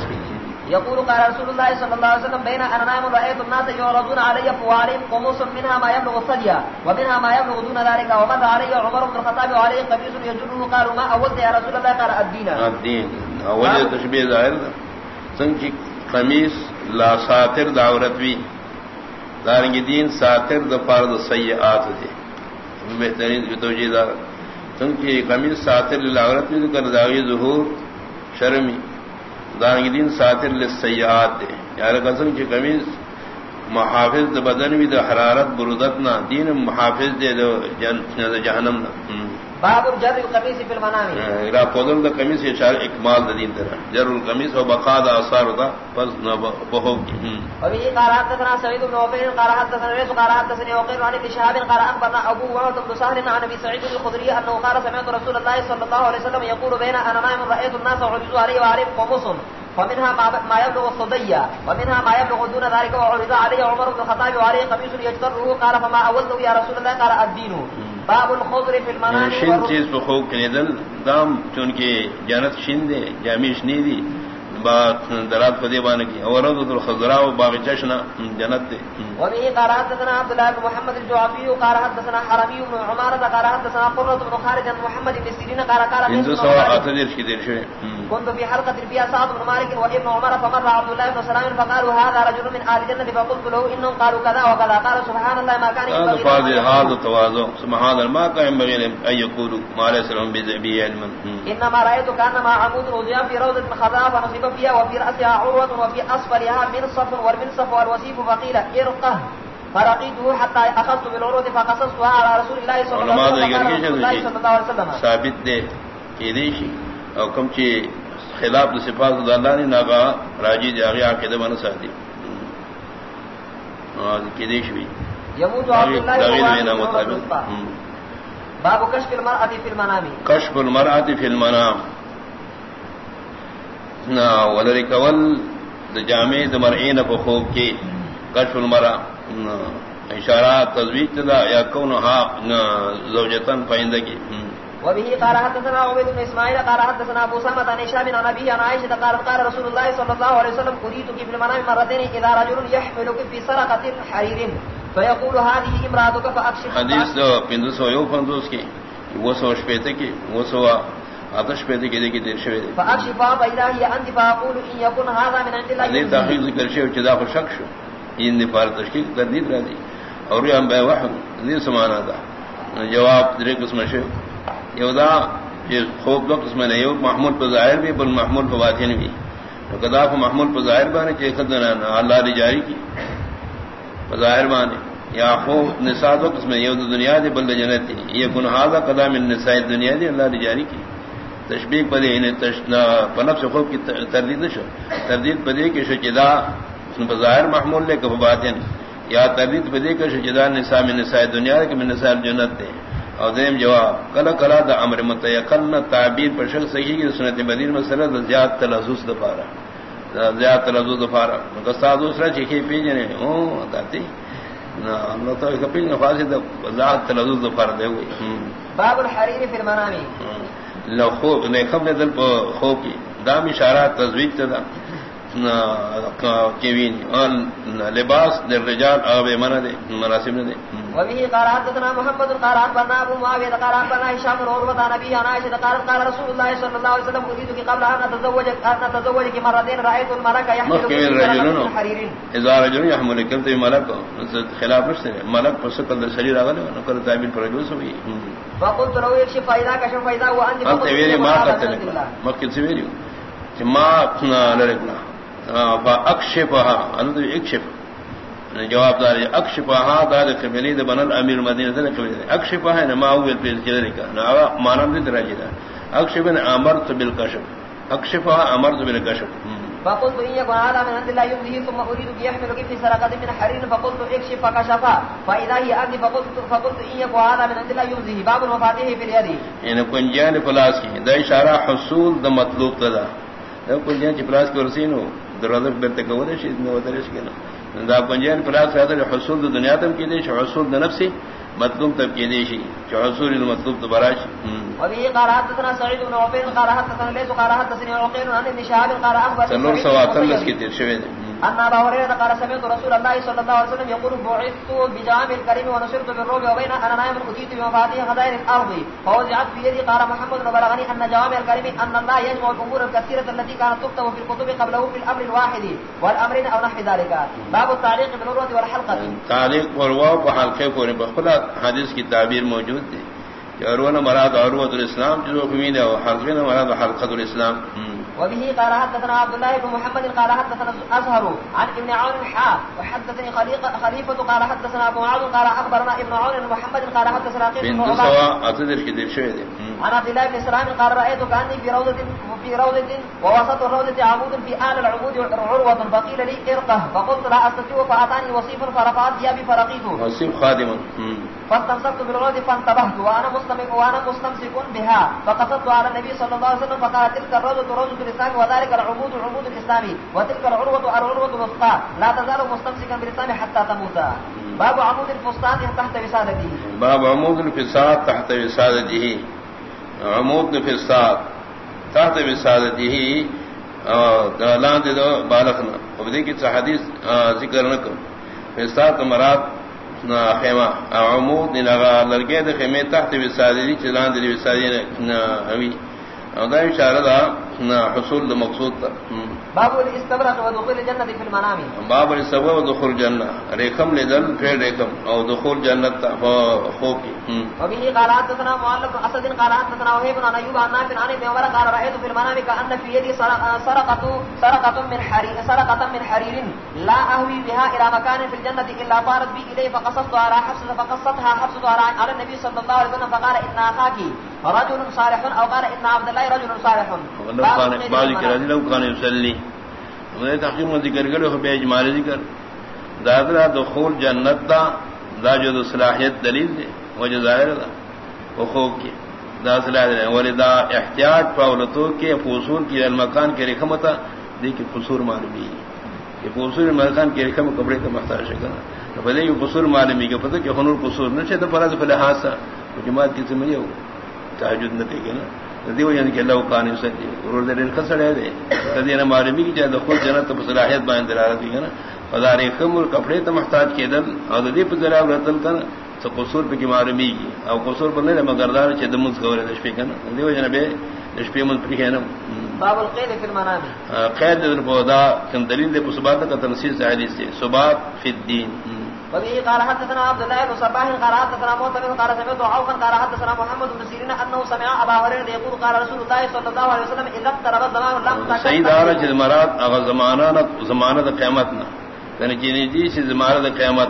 يقول قال رسول الله صلى الله عليه وسلم بين أنا نائم الناس يعرضون علي فوالهم قموص منها ما يبلغ الصدية ومنها ما يبلغ دون ذلك ومد علي عمر بن الخطاب وعليه قميص يجره قالوا ما أولت يا رسول الله قال الدين الدين أول تشبيه ظاهر سنك قميص لا ساتر دعورت بھی دارنگی دین ساتر دا فرد سیئات دے بہترین توجیہ دار سنکی قميص ساتر للعورت بھی ذکر داغی ظہور شرمی دانگ دین ساتر سیاحت دے۔ یار قسم کی کمی محافظ بدن بھی دا حرارت برودت نہ دین محافظ دے دو جہنم نا۔ باب القمیص فی المنام. را پودل دا قمیص اشار اکمال دا دین در جر القمیص و بقا دا اثار دا پس بہو کی وبه قال حدثنا سعيد بن عبيد قال حدثنا ليس قال حدثني وقيل عن ابن شهاب قال اخبرنا ابو وعد بن سهل عن ابي سعيد الخدري انه قال سمعت رسول الله صلى الله عليه وسلم يقول بين انا نائم رايت الناس عرضوا عليه وعليهم قمص فمنها ما يبلغ الصدية ومنها ما يبلغ دون ذلك وعرض عليه عمر بن الخطاب وعليه قميص يجتره قال فما اولته يا رسول الله؟ قال الدين. باب الخضر في المنام شن چیز کے ندل دام چونکہ جنت شن دے جامیش نہیں دی درات پدی بان کی اور الخضراء و باغ چشنا جنت دے وبه قال حدثنا عبد الله محمد الجعفي قال حدثنا حرمي بن عمارة قال حدثنا قرة بن خالد محمد بن سيرين قال قال من سوا اتدر کی دیر شوی. كنت في حلقة فيها سعد بن مالك وابن عمر فمر عبد الله بن سلام فقالوا هذا رجل من آل الجنة فقلت له إنهم قالوا كذا وكذا. قال سبحان الله ما كان فاضل هذا التواضع سبحان الله ما كان ينبغي أن يقولوا. ما عليه السلام بذبي علما إنما رأيت كأنما عمود وضيان في روضة خضراء فنصب فيها وفي رأسها عروة وفي أصفلها منصف والمنصف والوسيف فقيل إرقه فرقيته حتى أخذت بالعروة فقصصتها على رسول الله صلى الله عليه وسلم. ثابت دے کہ دیشی او کم چی خلاف صفات اللہ نے ناگا راجی دے آکے دے بنا ساتھی کی دیش بھی يموت عبد الله باب كشف المرأة في المنام. كشف المرأة في المنام. نا ولری کول د جامع د مرعین په خوب کې کشف المرا اشارات تزویج تدا یا کونها زوجتن پایندگی وبه قال حدثنا عبيد بن اسماعيل قال حدثنا ابو سلمة عن هشام عن ابي عن عائشة قال قال رسول الله صلى الله عليه وسلم قريت في المنام مرتين اذا رجل يحملك في سرقة حرير. فيقول هذه امراتك فاكشف یو پندوس کی وہ سو شپیتے کی وہ سو آتش پیدا کی دیکھی دیر شوی دے فاکشفا بیدا ہی انت فاقول ان یکن هذا من عند اللہ دیر تحقیق ذکر شوی چدا پر شک شو۔ یہ پار تشکیل تردید را دی۔ اور یہ ہم بے وحم دیر سمانا دا جواب در قسم شوی یو دا یہ خوب دو قسم نے۔ یو محمول پر ظاہر بھی بل محمول پر باطن بھی۔ کدا کو محمول پر ظاہر بانے کہ خدنا اللہ نے جاری کی۔ ظاہر بانے۔ یا خوب نساء دو قسم یو دنیا دی بل جنت یہ گناہ دا قدام النساء دنیا دی اللہ نے جاری کی۔ تشبیق پدے انہیں پنف سے خوب کی تردید شو تردید پدے کے شجدا بظاہر محمول لے کب باطن. یا تردید پدے کے شجدا نساء میں نساء دنیا کے میں نساء جنت دے. اور دیم جواب کلا کلا دا امر متیقن تعبیر پر شخص صحیح کی سنت مدین مسئلہ دا زیاد تلزوز دفارا زیاد تلزوز دفارا قصہ دوسرا چیخی پیجنے او داتی اللہ تو کپی نفاسی دا زیاد تلزوز دفارا دے ہوئی. باب الحریر فی المنامی لخو نیکم نے دل خوب کی۔ دام اشارہ تزویج تدا کیوین لباس للرجال او من دے مناسب نے دے۔ وبه قال حدثنا محمد قال حدثنا ابو معاويه قال حدثنا هشام بن عروه عن ابي عائشه قال قال رسول الله صلى الله عليه وسلم اريد قبل ان اتزوج ان اتزوج مرتين رايت الملك يحمل حرير. اذا رجل يحمل كلمه ملك خلاف مش ملك فسكل الشرير اغلى نقول تعبير فرجوس وي فقلت له يكشف فاذا كشف فاذا وانت فقلت ويري ما قتلك. مكن سويري ما لرقنا فاكشفها انت اكشف جواب دار اکشفها دار قبلی دے بنل امیر مدینہ دے قبلی اکشفها ہے ما هو الفیل چلے کا۔ نا مانم دے درجہ دا۔ اکشفن امرت بالکشف۔ اکشفها امرت بالکشف۔ فقلت ان يكون هذا من عند الله يمضيه ثم اريد ان يحمل في سرقه من حرير فقلت اكشف فكشفا فاذا هي ارض فقلت فقلت ان يكون هذا من عند الله يمضيه باب المفاتيح في اليد۔ ان کنجان فلاس کی۔ دا اشارہ حصول دا مطلوب تدا دا۔ کنجان چ فلاس کی ورسینو۔ پر تک ودے شی نو ودرش کنا دا کنجان فلاس ہے حصول دنیا تم کی دے حصول دا نفسی مطلوب تب کی دیشی جو حصول المطلوب تو براش قال حدثنا سعيد بن قال حدثنا ليس قال حدثني عقيل عن قال اخبر سنور سوا تلس کی تیر شوید ان ابا هريره قال سمعت رسول الله صلى الله عليه وسلم يقول، بعثت بجامع الكريم ونصرت بالروب وبين انا نائم اتيت بمفاتيح خزائن الارض فوزعت في يدي قال محمد بن بلغني ان جوامع الكريم ان الله يجمع الامور الكثيره التي كانت تكتب في الكتب قبله في الامر الواحد والامرين او نحو ذلك. باب التعليق بالعروه والحلقه تعليق والواو وحلقه کو بخلا حدیث کی تعبیر موجود ہے کہ مراد عروت الاسلام جو امید ہے حلقہ مراد حلقۃ الاسلام وبه قال حدثنا عبد الله بن محمد قال حدثنا أزهر عن ابن عون الحاء وحدثني خليفة قال حدثنا أبو معاذ قال أخبرنا ابن عون محمد قال حدثنا قيس بن سوا عن عبد الله بن سلام قال رأيت كأني في روضة في روضة ووسط الروضة عمود في آل العمود عروة فقيل لي ارقه فقلت لا أستطيع فأتاني وصيف فرفعت ثيابي فرقيت. وصيف خادم. فاستمسكت بالروضة فانتبهت وأنا مستمسك وأنا مستمسك بها فقصدت على النبي صلى الله عليه وسلم فقال تلك الروضة روضة الاسلام وذلك العبود عبود الاسلامي وتلك العروه العروه الوسطى لا تزال مستمسكا بالاسلام حتى تموت. باب عمود الفسطاط تحت وسادته. باب عمود الفساد تحت وسادته. عمود الفساد تحت وسادته دلان دے دو بالغنا۔ وبدی کی حدیث ذکر نہ کرو فساد مراد خیمہ۔ عمود لگا، لڑکے دے خیمے تحت وسادتی چلان دے وسادی نہ ہوئی اور دا اشارہ دا حصول دا مقصود تا باب الاستبرق و دخول جنت فی المنامی باب الاستبرق و دخول جنت. ریکم لیدل پھر او دخول جنت خوب کی. و بیہی قالات تسنا معلق اسد قالات تسنا وحیب عن ایوب عن نافن عن ابن عمر قال رأیت فی المنامی کأن فی یدی سرقت سرقت من حریر سرقت من حریر لا اہوی بها الى مکان فی الجنت الا طارت بی الی فقصصت على حفظ فقصتها حفظت على النبي صلى الله عليه وسلم فقال ان اخاکی رجل صالح او قال ان عبد الله رجل صالح. بعض کرا لو كان يصلي. میں تحقیق میں ذکر کرو بے اجمال ذکر دادرا دخول جنت دا دا جو صلاحیت دلیل دے وجہ ظاہر دا وخوب کی دا صلاحیت دے ولدا احتیاط فاولتو کے فصول کی المکان کے رکھمتا دیکھ قصور معلومی کہ فصول مکان کے رکھم کپڑے کا محتاج ہے تو بھلے یہ قصور معلومی کہ پتہ کہ ہنور قصور نہ چاہتا فرض فلحاظ سا جماعت کی ذمہ ہو تحجد نہ کہ نا دیو یعنی کہ اللہ کان یسدی ضرور دے دل کسڑے دے کدی نہ معلومی کی جے دخول جنت تو صلاحیت بیان دلالت دی نا فدار خمر کپڑے تو محتاج کے دل اور دی پر ذرا رتل کنا تو قصور پہ کی معلومی کی او قصور پر نہیں مگر دار چے دم گورے دش پہ کنا دیو بے دش پہ من پہ نا باب القید فی المنام. قید دل بودا کم دلیل دے پسبات کا تنسیز حدیث سے سبات فی الدین. وبه قال حدثنا عبد الله بن صباح قال حدثنا بن قال سمعت عوفا قال حدثنا محمد بن سيرين انه سمع ابا هريره يقول قال رسول الله صلى الله عليه وسلم اذا اقترب الزمان لم تكن سيد ارج المرات اغ زمانہ زمانہ قیامت نہ یعنی جنی جی سے زمانہ قیامت.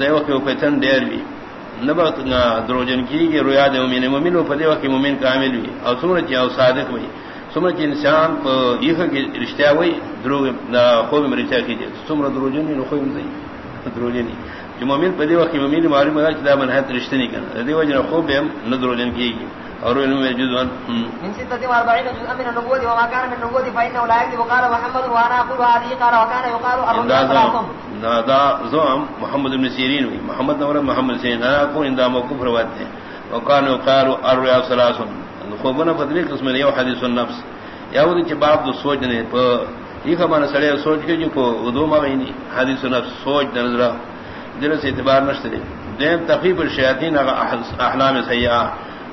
دیو کے پتن دیر بھی نبت دروجن کی کہ رویا دے مومن مومن و پدیو کہ مومن کامل بھی اور سمجھ یا صادق ہوئی سمجھ انسان کو یہ کہ رشتہ ہوئی درو خوب میں رشتہ کیجیے سمر دروجن خوب نہیں دروجنی جو مومن پدی وقت مومن معلوم ہے کہ دا من ہے رشتہ نہیں کرنا دی وجہ خوب ہم نہ دروجن کی اور علم میں جزء من 46 جزء من النبوة وما كان من النبوة فإنه لا يكذب قال محمد وأنا أقول هذه. قال وكان يقال زعم محمد بن سيرين محمد نور محمد سيرين. أنا أقول إن دا موقف رواتي وكان يقال الرؤيا ثلاث خوبنا فضلی قسم یو حدیث النفس. یا وہ کہ باب دو سوچ نے یہ ہمارا سڑے سوچ کے جو کو ادو مغینی حدیث نفس سوچ نظر دل سے اعتبار نشتے دین تخفیف الشیاطین احلام سیاح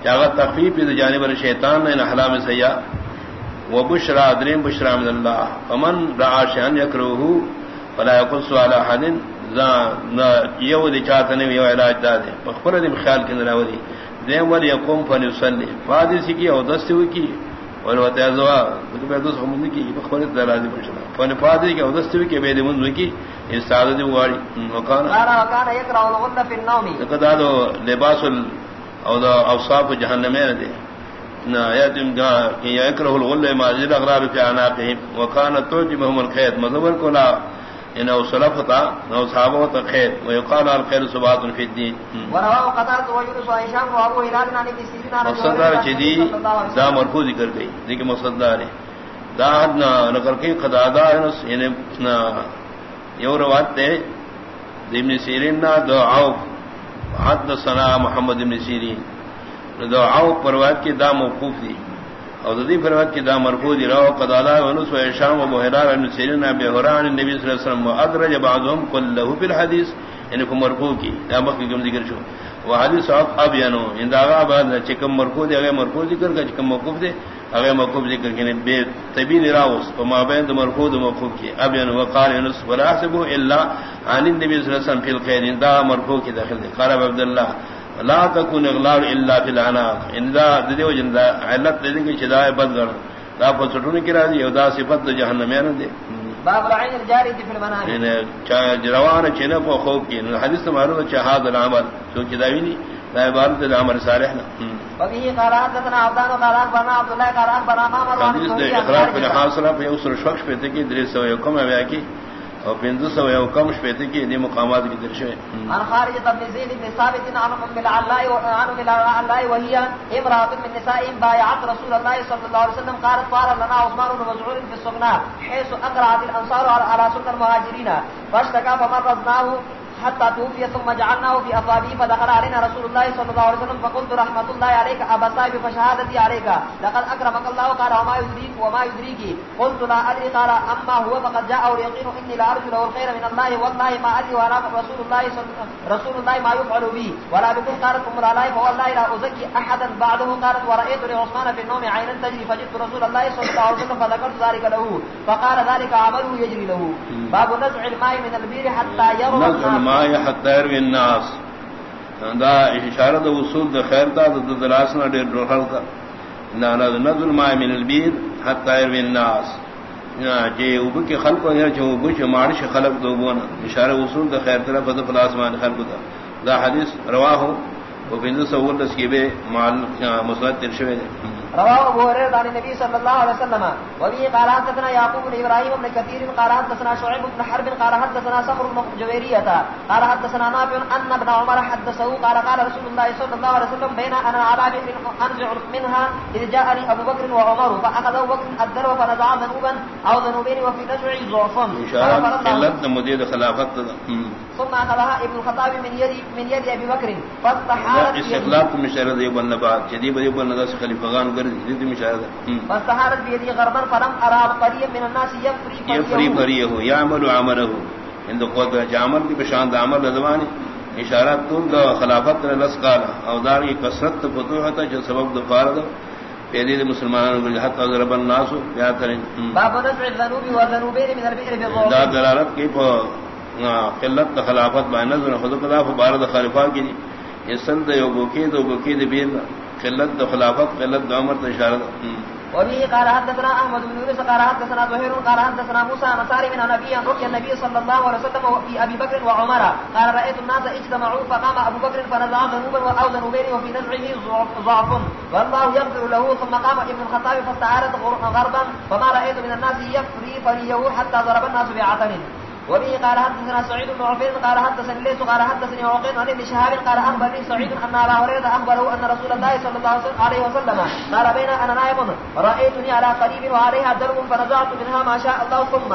چاغت تخفیف جانب الشیطان نے یعنی احلام سیاح و بشرا دریم بشرا من اللہ فمن رعا شان یکروہ فلا يقص على حد ذا یو دی چاہتا نہیں یو علاج دا دے بخبر دی خیال کے نراوی دیم ول یقوم فليصلي فادی کی او دستی ہوئی کی اور کی بخبر فن او دستی ہوئی کہ بے من کی استاد دی واری. وکان قال وكان يقرا الغن في النوم قدادو لباس او دا اوصاف جہنم میں دے نہ یتم گا کہ یکرہ الغل ما جل اغراب فی عناقهم وكان توجبهم الخيط مذبر کولا ان او سلفتا نو صحابہ تو خیر و یقال الخير سبات فی الدین ورواه قتادة ويونس وهشام وابو هلال ابن سيرين عن مصدر چدی دا مرفوع ذکر گئی دیکھ مصدر. ہے دا نہ نقل کی قدادا یعنی یو روایت ہے ابن سیرین نہ دو عوف حدثنا محمد بن سیرین. دو عو پروات کی دا موقوف دی۔ او دی پروات کی دا مرفوع دی رو قدالا ونس و شام و بحرار بن سیرین ابي هران النبي صلی اللہ علیہ وسلم ادرج بعضهم كله في الحديث. یعنی ان کو مرفوع کی دا مخ کی ذکر شو. و حدیث اب ینو ان یعنی دا بعد چکم مرفوع دی اگر مرفوع ذکر کا چکم موقوف دی اگر موقوف ذکر کنے یعنی بے تبین راوس و ما بین مرفوع و موقوف کی اب ینو وقال انس ولا حسب الا عن النبي صلی اللہ علیہ وسلم في الخير دا مرفوع کی داخل دی. قال عبد الله لا تكون اغلال الا في العناق. ان ذا جندا علت ذی کی شدائے بدر دا پسٹون کی راضی او دا صفت جہنم میں دے. باب العين الجاري في المنام ان چا جروان چنے کو خوب کی حدیث معروف شہاد العمل. تو کداوینی لا عبارت العمل صالح نہ. وبه قال حدثنا عبدان قال اخبرنا عبد الله قال اخبرنا مامر حدیث دے اقرار پر حاصلہ پہ اس شخص پہ تھی کہ درس و حکم ہے کہ اور پندو سو یا کم شپیتے کی دی مقامات کی درشے ان خارج ابن زيد بن ثابت عن ام العلاء وعن ام العلاء وهي امراه من نساء بايعت رسول الله صلى الله عليه وسلم، قالت قال لنا عثمان بن مسعود في السجناء حيث اقرعت الانصار على سنن المهاجرين، فاشتكى فمرضناه حتى توفي ثم جعلناه في أصابه فدخل علينا رسول الله صلى الله عليه وسلم فقلت رحمة الله عليك، أبا صاحب فشهادتي عليك. لقد أكرمك الله، قال، وما يدريك وما يدريك. قلت، لا أدري. قال، أما هو، فقد جاء اليقين، إني لأرجو له الخير من الله، والله ما أدري ولا رسول الله رسول الله ما يفعل بي. ولا بكم، قالت أم العلاء فوالله لا أزكي أحدا بعده. قالت، ورأيت لعثمان في النوم عينا تجري فجدت رسول الله صلى الله عليه وسلم، فذكرت ذلك له. فقال ذلك، عمله يجري له. باب نزع الماء من البير حتى يروى الماء حتى يروي الناس. دا اشارہ دا وصول دا خیر دا دا دلاسنا دیر روحل دا. نا نزع الماء من البير حتى يروي الناس. جے اوبو کی خلق ہو یا جو اوبو چھ مارش خلق دو بونا اشارہ وصول دا خیر طرف دا فلاسمان خلق دا دا حدیث رواہو وفندو سوول دسکیبے مال مسلط ترشوے دے رواه ابو هريره عن النبي صلى الله عليه وسلم. وبه قال حدثنا يعقوب بن ابراهيم بن كثير قال حدثنا شعيب بن حرب قال حدثنا صخر بن جويريه قال حدثنا نافع ان ابن عمر حدثه قال قال رسول الله صلى الله عليه وسلم بين انا على بئر انزع منها اذ جاءني ابو بكر وعمر فاخذ ابو بكر الدرو فنزع ذنوبا او ذنوبين وفي نزع ضعف خلافت ثم اخذها ابن الخطاب من يد من يد ابي بكر. فاستحارت استخلاف مشارد ابن نبات جديد ابن نبات خليفغان فاستحارت بيدي غربا فلم ارى قريب من الناس يفري فريه يعمل عمله عند قوت جامل کی بشان عمل رضوانی اشارات تم دا خلافت لس قال او دار کی کثرت فتوحت جو سبب دفار دا پہلے مسلمانوں کو حق ضرب الناس یا کریں باب نزع الذنوب والذنوبين من البئر بالظهور دا دلالت کی قلت خلافت بین نظر خود خلاف بارد خلفا کی یہ سند یو گوکی دو گوکی دی بیر قلت خلافت، قلت عمر تشارت وبه قال حدثنا احمد بن يونس، قال حدثنا زهير، قال حدثنا موسى عن نصاري من نبي رؤيا النبي صلى الله عليه وسلم في ابي بكر وعمر. قال رايت الناس اجتمعوا، فقام ابو بكر فنزع ذنوبا او ذنوبين وفي نزعه ضعف والله يغفر له، ثم قام ابن الخطاب فاستعارت غربا، فما رايت من الناس يفري فريه حتى ضرب الناس بعتن وبه قال حدثنا سعيد بن عفير قال حدثني ليس قال حدثني عقيل عن ابن شهاب قال اخبرني سعيد ان ابا هريره اخبره ان رسول الله صلى الله عليه وسلم قال بين انا نائم رايتني على قريب وعليها درب فنزعت منها ما شاء الله ثم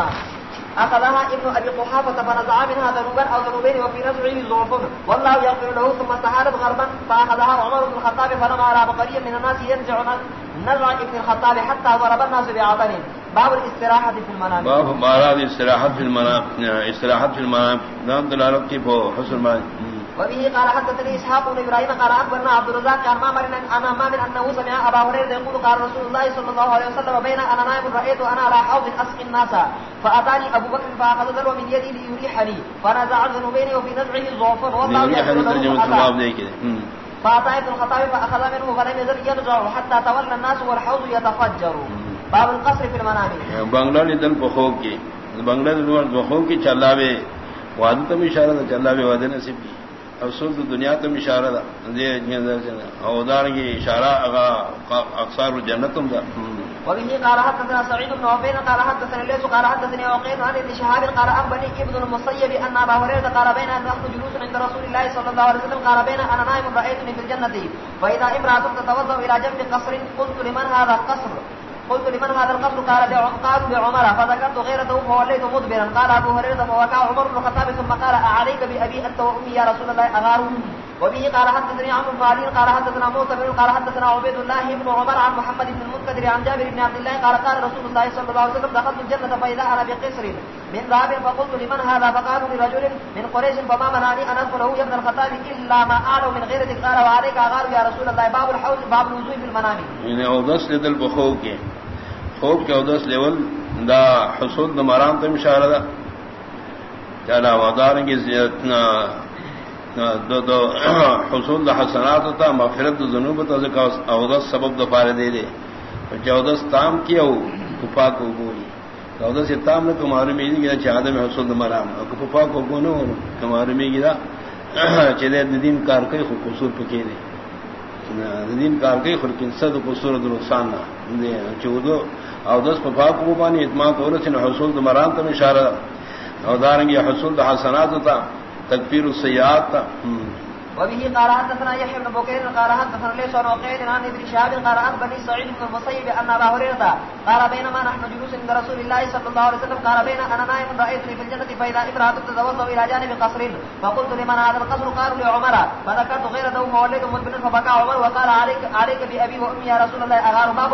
اخذها ابن ابي قحافه فنزع منها ذنوبا او ذنوبين وفي نزعه ضعف والله يغفر له ثم استحالت غربا. فاخذها عمر بن الخطاب فلما على بقريه من الناس ينزع نزع ابن الخطاب حتى ضرب الناس بعضنه باب الاستراحه في المنام. باب ماراد استراحت في المنام. استراحه في المنام. نام دلالت کی حسن ما وبه قال حدثني اسحاق بن ابراهيم قال اخبرنا عبد الرزاق قال ما من انا ما من انه سمع ابا هريره يقول قال رسول الله صلى الله عليه وسلم بين انا نائم رايت انا على حوض اسقي الناس فاتاني ابو بكر فاخذ ذلو من يدي ليريحني فنزع ذنوبين وفي نزعه ضعف والله ابن الخطاب فاخذ منه فلم يزل يرجع حتى تولى الناس والحوض يتفجر. باب القصر في المنام بنگلہ دل بخوب کی. بنگلہ دل بخوب کی چلاوے. وعدہ تم اشارہ چلاوے وعدے نصیب کی. افسوس دنیا تم اشارہ تھا اودار کی اشارہ اگا اقصار جنتم تھا وبه قال حدثنا سعيد بن عفين قال حدثنا ليس قال حدثني عقيل عن ابن شهاب قال اخبرني ابن المصيب ان ابا هريره قال بين ان نحن جلوس عند رسول الله صلى الله عليه وسلم قال بين انا نائم رايتني في الجنه فاذا امراه تتوضا الى جنب قصر قلت لمن هذا القصر قلت لمن هذا القصر قال قالوا بعمر، فذكرت غيرته فوليت مدبرا. قال ابو هريره فوقع عمر بن الخطاب، ثم قال اعليك بابي انت وامي يا رسول الله اغار وبه قال حدثني عمرو بن علي، قال حدثنا موسى بن قال حدثنا عبيد الله بن عمر عن محمد بن المنكدر عن جابر بن عبد الله، قال قال رسول الله صلى الله عليه وسلم، دخلت الجنة فإذا أنا بقصر من ذهب فقلت لمن هذا؟ فقالوا لرجل من قريش، فما منعني أن أدخله يا ابن الخطاب إلا ما أعلم من غيرتك. قال وعليك أغار يا رسول الله. باب الحوض باب الوضوء في المنام. يعني أودس لدل بخوب کے خوب کے اودس لیول دا حصول دا مرام تا مشارہ دا چلا ودارن کی زیادتنا دو دو حصول دا حسنات تا مغفرت دا ذنوب تا ذکا اودس سبب دا پارے دے دے اودس تام کیا ہو کفا کو گوئی اودس تام نے کمارو میں گیا چاہدہ میں حصول دا مرام. کفا کو گو نو کمارو میں گیا چلے ندیم کار کئی خود قصور پکے دے ندیم کار کئی خود کنسد قصور دا نقصان نا دے چودو اودس پفا کو بانی اتمام کو رسن حصول دا مرام تا اشارہ او دارنگی حصول دا حسنات تا تکفیر السیئات تا. وبه قال حدثنا يحيى بن بكير، قال حدثنا ليس عن وقيل عن ابن شهاب، قال عن بني سعيد بن المسيب ان ابا هريره قال بينما نحن جلوس عند رسول الله صلى الله عليه وسلم، قال بين انا نائم رايتني في الجنه فاذا امراه تتوضا الى جانب قصر، فقلت لمن هذا القصر؟ قالوا لعمر فذكرت غير دوم ووليد مدبر فبكى عمر، وقال عليك عليك بابي وامي يا رسول الله اغار باب